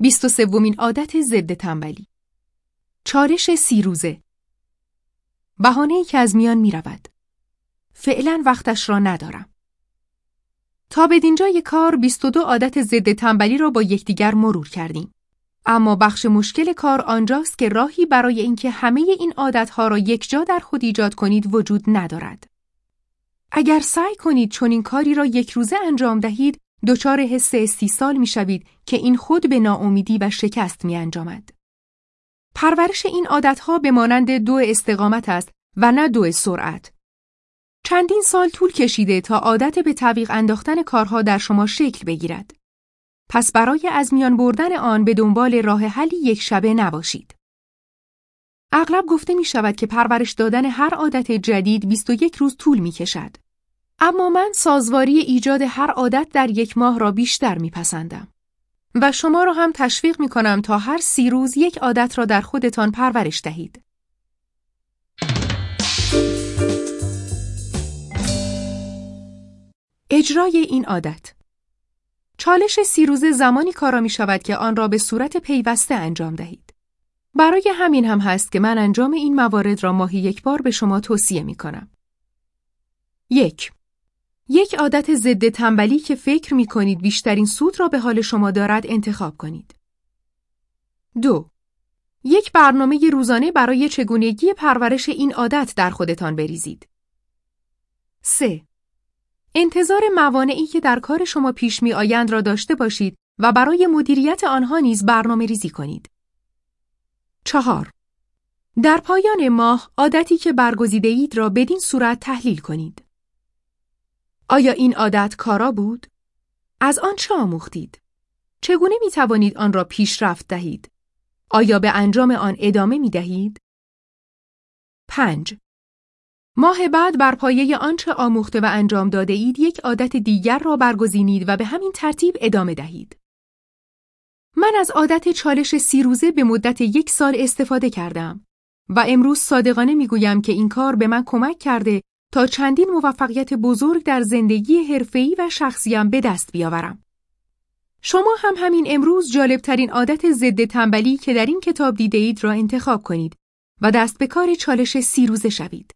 بیست سومین عادت ضد تنبلی چارش سی روزه بهانه ای که از میان می رود. فعلا وقتش را ندارم. تا به دینجای کار 22 عادت ضد تنبلی را با یکدیگر مرور کردیم. اما بخش مشکل کار آنجاست که راهی برای اینکه همه این عادتها را یکجا در خود ایجاد کنید وجود ندارد. اگر سعی کنید چون این کاری را یک روزه انجام دهید، دچار حس استیصال می شوید که این خود به ناامیدی و شکست می انجامد. پرورش این عادتها به مانند دو استقامت است و نه دو سرعت. چندین سال طول کشیده تا عادت به تعویق انداختن کارها در شما شکل بگیرد. پس برای از میان بردن آن به دنبال راه حلی یک شبه نباشید. اغلب گفته می شود که پرورش دادن هر عادت جدید 21 روز طول می کشد. اما من سازواری ایجاد هر عادت در یک ماه را بیشتر می پسندم. و شما را هم تشویق می کنم تا هر سی روز یک عادت را در خودتان پرورش دهید. اجرای این عادت چالش سی روزه زمانی کارا می شود که آن را به صورت پیوسته انجام دهید. برای همین هم هست که من انجام این موارد را ماهی یک بار به شما توصیه می کنم. یک یک عادت ضد تنبلی که فکر می کنید بیشترین سود را به حال شما دارد انتخاب کنید. دو یک برنامه روزانه برای چگونگی پرورش این عادت در خودتان بریزید. سه انتظار موانعی که در کار شما پیش می آیند را داشته باشید و برای مدیریت آنها نیز برنامه ریزی کنید. چهار در پایان ماه عادتی که برگزیده اید را بدین صورت تحلیل کنید. آیا این عادت کارا بود؟ از آن چه آموختید؟ چگونه می توانید آن را پیشرفت دهید؟ آیا به انجام آن ادامه می دهید؟ 5. ماه بعد بر پایه آنچه آموخته و انجام داده اید یک عادت دیگر را برگزینید و به همین ترتیب ادامه دهید. من از عادت چالش سی روزه به مدت یک سال استفاده کردم و امروز صادقانه می گویم که این کار به من کمک کرده تا چندین موفقیت بزرگ در زندگی حرفه‌ای و شخصیم به دست بیاورم. شما هم همین امروز جالبترین عادت ضد تنبلی که در این کتاب دیده اید را انتخاب کنید و دست به کار چالش سی روزه شوید.